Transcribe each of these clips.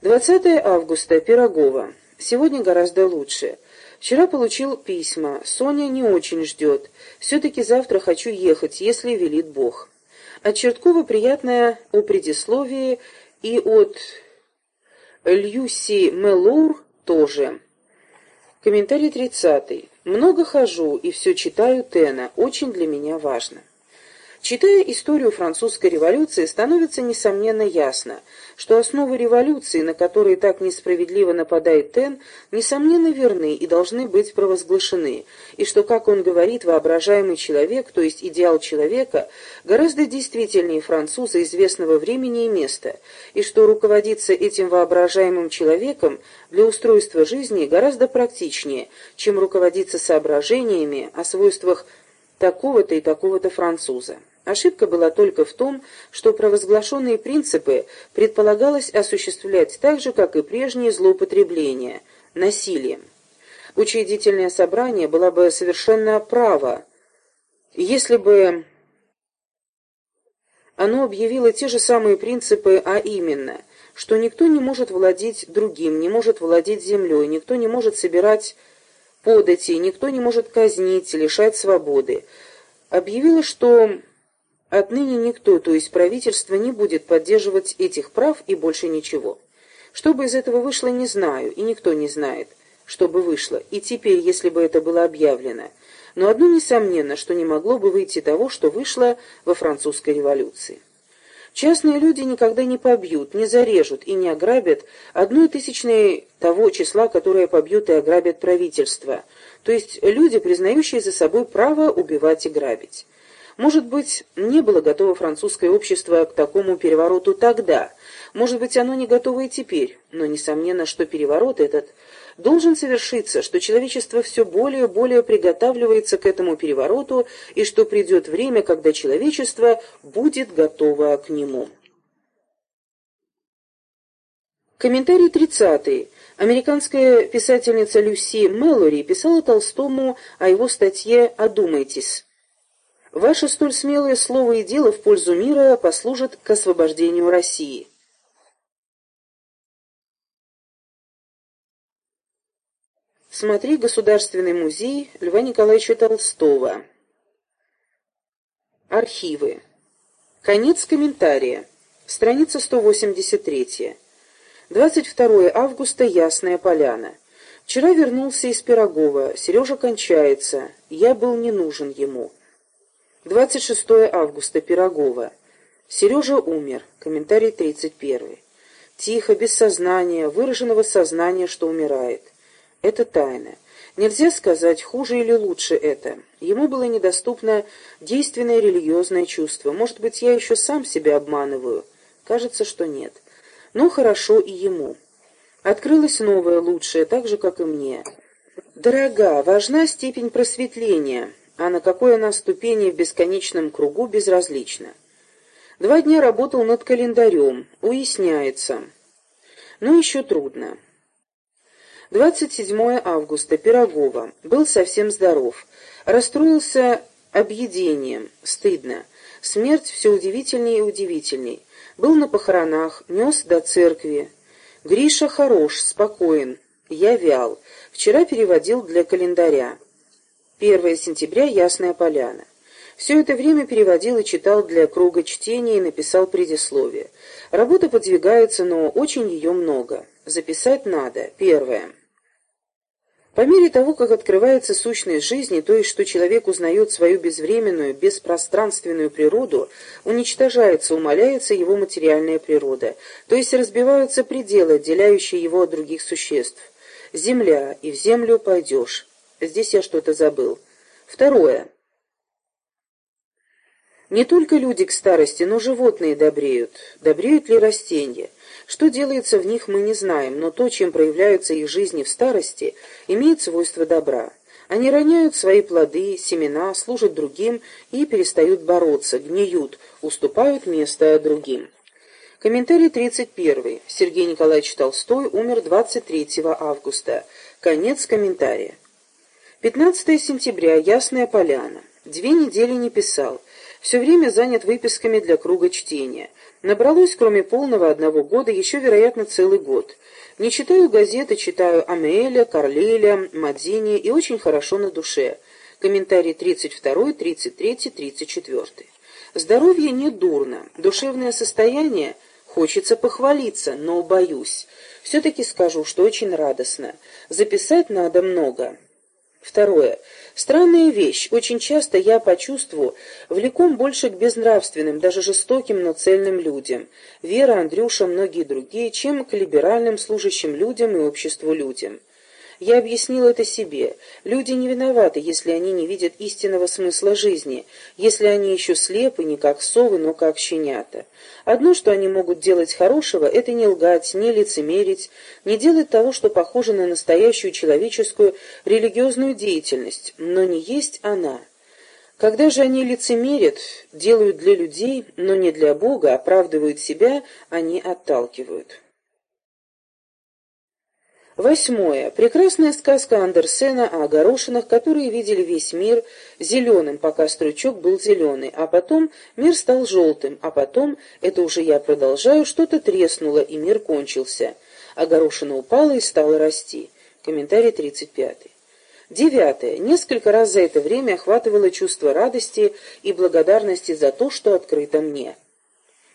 20 августа. Пирогова. Сегодня гораздо лучше. Вчера получил письма. Соня не очень ждет. Все-таки завтра хочу ехать, если велит Бог. От Черткова приятное о предисловии и от Льюси Мелур тоже. Комментарий 30. Много хожу и все читаю Тена. Очень для меня важно. Читая историю французской революции, становится несомненно ясно, что основы революции, на которые так несправедливо нападает Тен, несомненно верны и должны быть провозглашены, и что, как он говорит, воображаемый человек, то есть идеал человека, гораздо действительнее француза известного времени и места, и что руководиться этим воображаемым человеком для устройства жизни гораздо практичнее, чем руководиться соображениями о свойствах такого-то и такого-то француза. Ошибка была только в том, что провозглашенные принципы предполагалось осуществлять так же, как и прежние злоупотребления, насилием. Учредительное собрание было бы совершенно право, если бы оно объявило те же самые принципы, а именно, что никто не может владеть другим, не может владеть землей, никто не может собирать подати, никто не может казнить, лишать свободы. Объявило, что Отныне никто, то есть правительство, не будет поддерживать этих прав и больше ничего. Что бы из этого вышло, не знаю, и никто не знает, что бы вышло, и теперь, если бы это было объявлено. Но одно несомненно, что не могло бы выйти того, что вышло во французской революции. Частные люди никогда не побьют, не зарежут и не ограбят одной тысячной того числа, которое побьют и ограбят правительство, то есть люди, признающие за собой право убивать и грабить. Может быть, не было готово французское общество к такому перевороту тогда, может быть, оно не готово и теперь, но несомненно, что переворот этот должен совершиться, что человечество все более и более приготавливается к этому перевороту и что придет время, когда человечество будет готово к нему. Комментарий 30. Американская писательница Люси Мэллори писала Толстому о его статье «Одумайтесь». Ваше столь смелое слово и дело в пользу мира послужит к освобождению России. Смотри Государственный музей Льва Николаевича Толстого. Архивы. Конец комментария. Страница 183. 22 августа. Ясная поляна. Вчера вернулся из Пирогова. Сережа кончается. Я был не нужен ему. 26 августа. Пирогова. Сережа умер. Комментарий 31. Тихо, без сознания, выраженного сознания, что умирает. Это тайна. Нельзя сказать, хуже или лучше это. Ему было недоступно действенное религиозное чувство. Может быть, я еще сам себя обманываю. Кажется, что нет. Но хорошо и ему. Открылось новое, лучшее, так же, как и мне. Дорога, важна степень просветления а на какой она ступени в бесконечном кругу безразлично. Два дня работал над календарем, уясняется. Но еще трудно. 27 августа, Пирогова. Был совсем здоров. Расстроился объедением. Стыдно. Смерть все удивительнее и удивительней. Был на похоронах, нес до церкви. Гриша хорош, спокоен. Я вял. Вчера переводил для календаря. 1 сентября, Ясная Поляна. Все это время переводил и читал для круга чтения и написал предисловие. Работа подвигается, но очень ее много. Записать надо. Первое. По мере того, как открывается сущность жизни, то есть что человек узнает свою безвременную, беспространственную природу, уничтожается, умаляется его материальная природа, то есть разбиваются пределы, отделяющие его от других существ. Земля, и в землю пойдешь. Здесь я что-то забыл. Второе. Не только люди к старости, но животные добреют. Добреют ли растения? Что делается в них, мы не знаем, но то, чем проявляются их жизни в старости, имеет свойство добра. Они роняют свои плоды, семена, служат другим и перестают бороться, гниют, уступают место другим. Комментарий 31. Сергей Николаевич Толстой умер 23 августа. Конец комментария. 15 сентября. Ясная поляна. Две недели не писал. Все время занят выписками для круга чтения. Набралось, кроме полного одного года, еще, вероятно, целый год. Не читаю газеты, читаю Амеля, Карлеля, Мадзини и очень хорошо на душе. Комментарий 32, 33, 34. Здоровье не дурно, душевное состояние хочется похвалиться, но боюсь. Все-таки скажу, что очень радостно. Записать надо много. Второе. Странная вещь. Очень часто я по чувству влеком больше к безнравственным, даже жестоким, но цельным людям. Вера, Андрюша, многие другие, чем к либеральным служащим людям и обществу людям. Я объяснил это себе. Люди не виноваты, если они не видят истинного смысла жизни, если они еще слепы не как совы, но как щенята. Одно, что они могут делать хорошего, это не лгать, не лицемерить, не делать того, что похоже на настоящую человеческую религиозную деятельность, но не есть она. Когда же они лицемерят, делают для людей, но не для Бога, оправдывают себя, они отталкивают. Восьмое. Прекрасная сказка Андерсена о огорошинах, которые видели весь мир зеленым, пока стручок был зеленый, а потом мир стал желтым, а потом, это уже я продолжаю, что-то треснуло, и мир кончился. Огорошина упала и стала расти. Комментарий 35. Девятое. Несколько раз за это время охватывало чувство радости и благодарности за то, что открыто мне.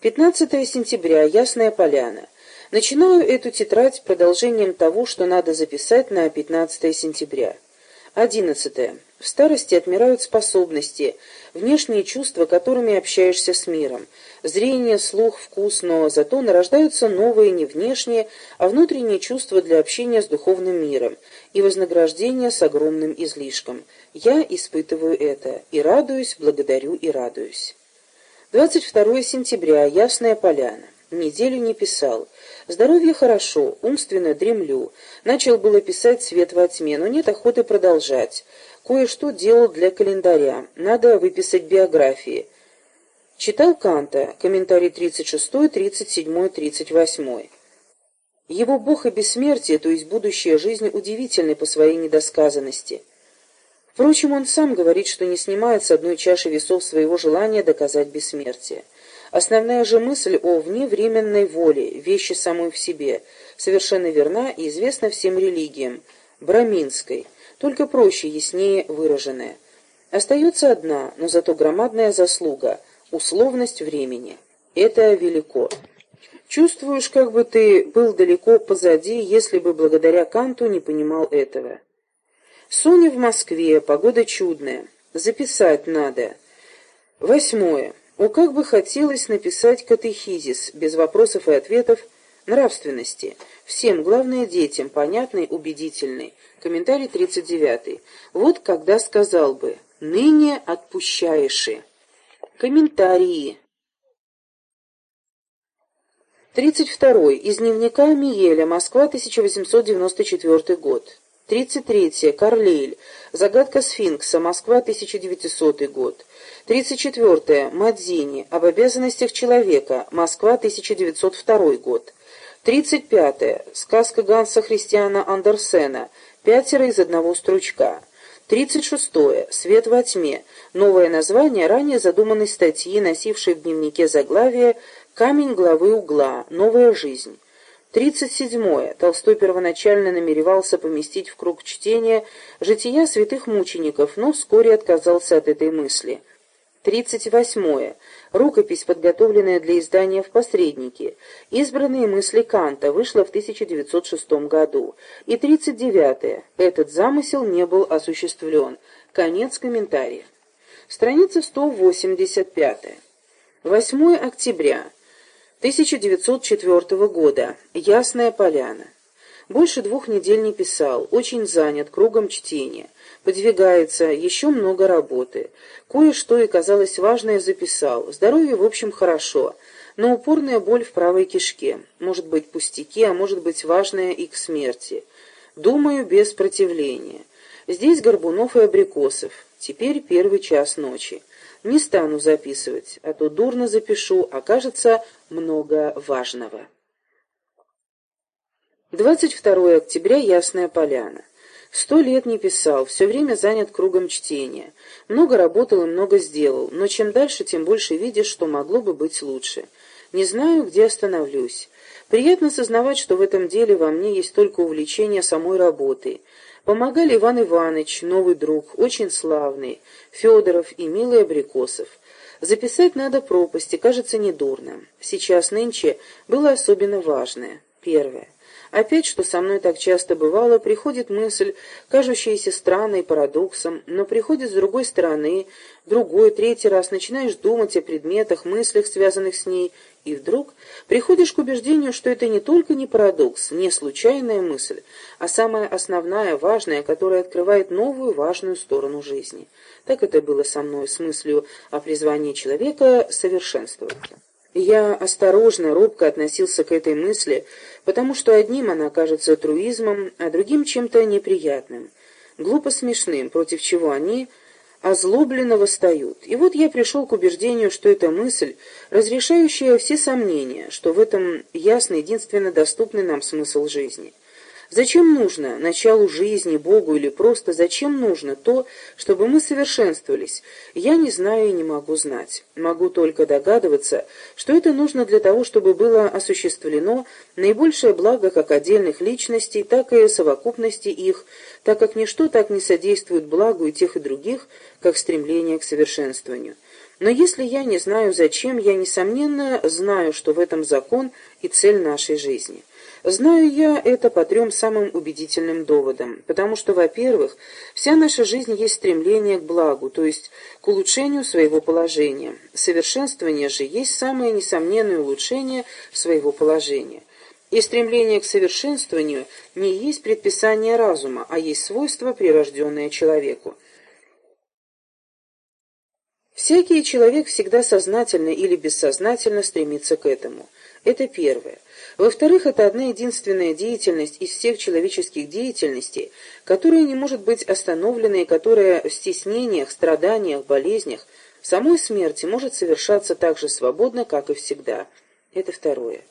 15 сентября. Ясная поляна. Начинаю эту тетрадь продолжением того, что надо записать на 15 сентября. 11. В старости отмирают способности, внешние чувства, которыми общаешься с миром. Зрение, слух, вкус, но зато нарождаются новые не внешние, а внутренние чувства для общения с духовным миром и вознаграждения с огромным излишком. Я испытываю это и радуюсь, благодарю и радуюсь. 22 сентября. Ясная поляна. Неделю не писал. Здоровье хорошо, умственно дремлю. Начал было писать «Свет во тьме», но нет охоты продолжать. Кое-что делал для календаря. Надо выписать биографии. Читал Канта, комментарий 36, 37, 38. Его Бог и бессмертие, то есть будущая жизнь, удивительны по своей недосказанности. Впрочем, он сам говорит, что не снимает с одной чаши весов своего желания доказать бессмертие. Основная же мысль о вневременной воле, вещи самой в себе, совершенно верна и известна всем религиям, браминской, только проще, яснее выраженная. Остается одна, но зато громадная заслуга – условность времени. Это велико. Чувствуешь, как бы ты был далеко позади, если бы благодаря Канту не понимал этого. Соня в Москве, погода чудная. Записать надо. Восьмое. О, как бы хотелось написать катехизис, без вопросов и ответов, нравственности. Всем, главное детям, понятный, убедительный. Комментарий 39. Вот когда сказал бы «ныне отпущаешь». Комментарии. 32. Из дневника Миеля. Москва, 1894 год. 33. Карлейль. Загадка сфинкса. Москва, 1900 год. 34. Мадзини. Об обязанностях человека. Москва, 1902 год. 35. Сказка Ганса Христиана Андерсена. Пятеро из одного стручка. 36. Свет во тьме. Новое название ранее задуманной статьи, носившей в дневнике заглавие «Камень главы угла. Новая жизнь». 37. Толстой первоначально намеревался поместить в круг чтения жития святых мучеников, но вскоре отказался от этой мысли. 38. Рукопись, подготовленная для издания в «Посреднике». Избранные мысли Канта вышла в 1906 году. И 39. Этот замысел не был осуществлен. Конец комментария. Страница 185. 8 октября 1904 года. Ясная поляна. Больше двух недель не писал, очень занят, кругом чтения. Подвигается, еще много работы. Кое-что и казалось важное записал. Здоровье, в общем, хорошо, но упорная боль в правой кишке. Может быть, пустяки, а может быть, важное и к смерти. Думаю, без противления. Здесь Горбунов и Абрикосов. Теперь первый час ночи. Не стану записывать, а то дурно запишу, окажется много важного. 22 октября, Ясная Поляна. Сто лет не писал, все время занят кругом чтения. Много работал и много сделал, но чем дальше, тем больше видишь, что могло бы быть лучше. Не знаю, где остановлюсь. Приятно сознавать, что в этом деле во мне есть только увлечение самой работой. Помогали Иван Иванович, новый друг, очень славный, Федоров и милый Абрикосов. Записать надо пропасти, кажется недурно. Сейчас нынче было особенно важное. Первое. Опять, что со мной так часто бывало, приходит мысль, кажущаяся странной, парадоксом, но приходит с другой стороны, другой, третий раз начинаешь думать о предметах, мыслях, связанных с ней, и вдруг приходишь к убеждению, что это не только не парадокс, не случайная мысль, а самая основная, важная, которая открывает новую важную сторону жизни. Так это было со мной с мыслью о призвании человека совершенствоваться. Я осторожно, робко относился к этой мысли, потому что одним она кажется труизмом, а другим чем-то неприятным, глупо смешным, против чего они озлобленно восстают. И вот я пришел к убеждению, что эта мысль, разрешающая все сомнения, что в этом ясно единственно доступный нам смысл жизни – Зачем нужно началу жизни, Богу или просто зачем нужно то, чтобы мы совершенствовались? Я не знаю и не могу знать. Могу только догадываться, что это нужно для того, чтобы было осуществлено наибольшее благо как отдельных личностей, так и совокупности их, так как ничто так не содействует благу и тех и других, как стремление к совершенствованию. Но если я не знаю зачем, я, несомненно, знаю, что в этом закон и цель нашей жизни. Знаю я это по трем самым убедительным доводам, потому что, во-первых, вся наша жизнь есть стремление к благу, то есть к улучшению своего положения. Совершенствование же есть самое несомненное улучшение своего положения. И стремление к совершенствованию не есть предписание разума, а есть свойство, прирожденное человеку. Всякий человек всегда сознательно или бессознательно стремится к этому. Это первое. Во-вторых, это одна единственная деятельность из всех человеческих деятельностей, которая не может быть остановлена и которая в стеснениях, страданиях, болезнях, самой смерти может совершаться так же свободно, как и всегда. Это второе.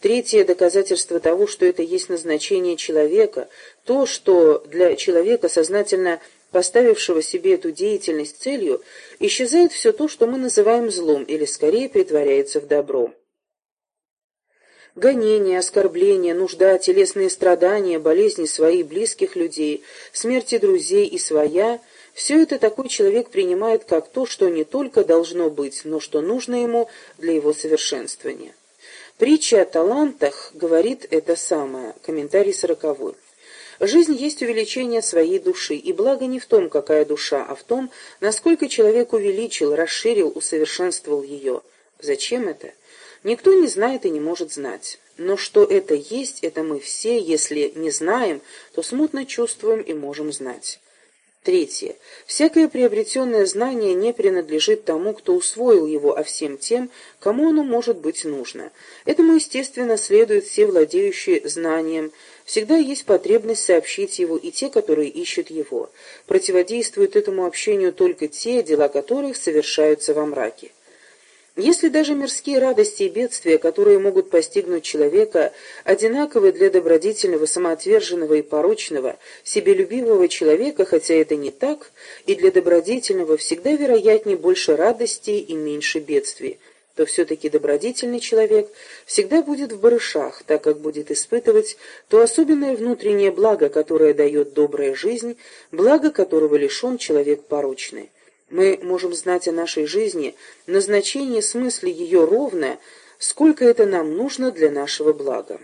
Третье доказательство того, что это есть назначение человека, то, что для человека, сознательно поставившего себе эту деятельность целью, исчезает все то, что мы называем злом, или скорее притворяется в добро. Гонения, оскорбления, нужда, телесные страдания, болезни свои и близких людей, смерти друзей и своя – все это такой человек принимает как то, что не только должно быть, но что нужно ему для его совершенствования. Притча о талантах говорит это самое. Комментарий сороковой. Жизнь есть увеличение своей души, и благо не в том, какая душа, а в том, насколько человек увеличил, расширил, усовершенствовал ее. Зачем это? Никто не знает и не может знать. Но что это есть, это мы все, если не знаем, то смутно чувствуем и можем знать. Третье. Всякое приобретенное знание не принадлежит тому, кто усвоил его, а всем тем, кому оно может быть нужно. Этому, естественно, следуют все владеющие знанием. Всегда есть потребность сообщить его и те, которые ищут его. Противодействуют этому общению только те, дела которых совершаются во мраке. Если даже мирские радости и бедствия, которые могут постигнуть человека, одинаковы для добродетельного, самоотверженного и порочного, себелюбивого человека, хотя это не так, и для добродетельного всегда вероятнее больше радостей и меньше бедствий, то все-таки добродетельный человек всегда будет в барышах, так как будет испытывать то особенное внутреннее благо, которое дает добрая жизнь, благо которого лишен человек порочный. Мы можем знать о нашей жизни, назначение смысла ее ровно, сколько это нам нужно для нашего блага.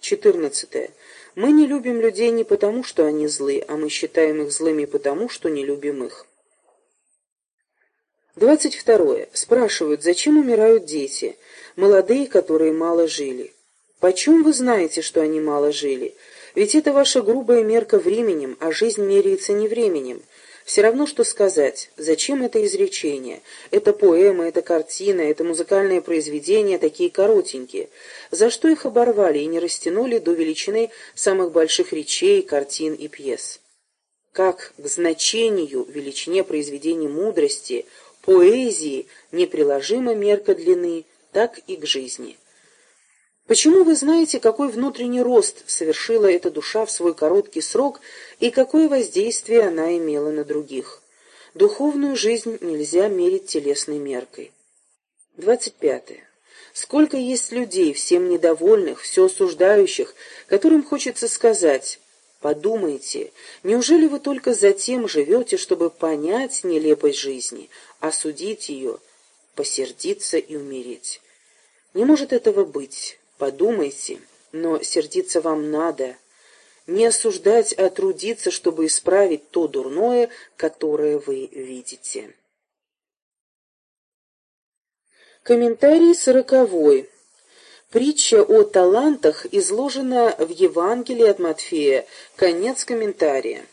14. Мы не любим людей не потому, что они злы, а мы считаем их злыми потому, что не любим их. 22. Спрашивают, зачем умирают дети, молодые, которые мало жили. Почем вы знаете, что они мало жили? Ведь это ваша грубая мерка временем, а жизнь меряется не временем. Все равно, что сказать, зачем это изречение? Это поэма, это картина, это музыкальное произведение, такие коротенькие. За что их оборвали и не растянули до величины самых больших речей, картин и пьес? Как к значению, величине произведений мудрости, поэзии неприложима мерка длины, так и к жизни. Почему вы знаете, какой внутренний рост совершила эта душа в свой короткий срок и какое воздействие она имела на других? Духовную жизнь нельзя мерить телесной меркой. 25. Сколько есть людей, всем недовольных, все осуждающих, которым хочется сказать «Подумайте, неужели вы только затем живете, чтобы понять нелепость жизни, осудить ее, посердиться и умереть?» Не может этого быть. Подумайте, но сердиться вам надо. Не осуждать, а трудиться, чтобы исправить то дурное, которое вы видите. Комментарий сороковой. Притча о талантах изложена в Евангелии от Матфея. Конец комментария.